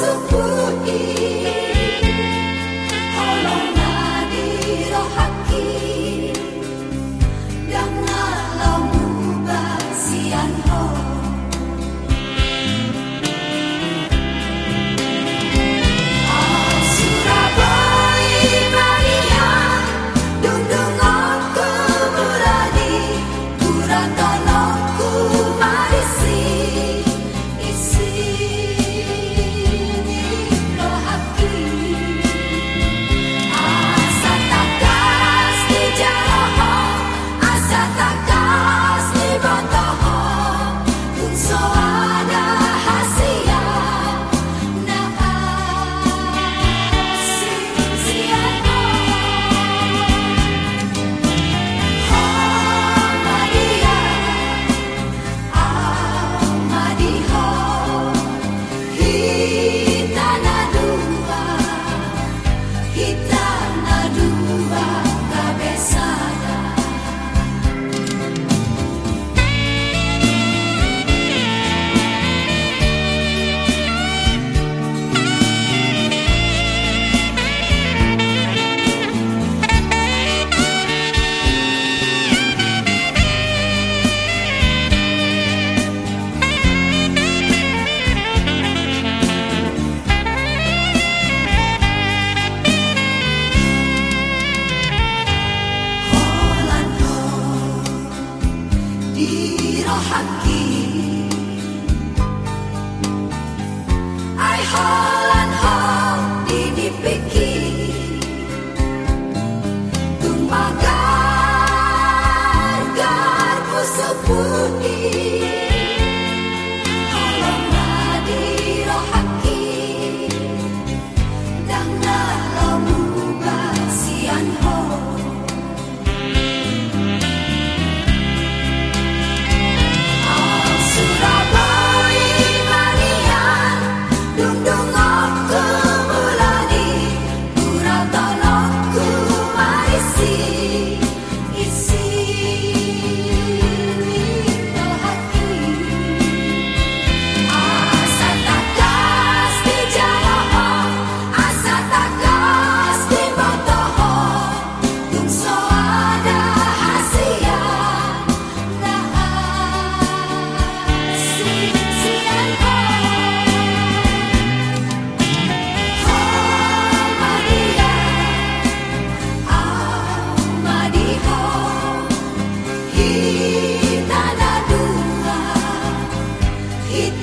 possible. Keep i hold on hold on It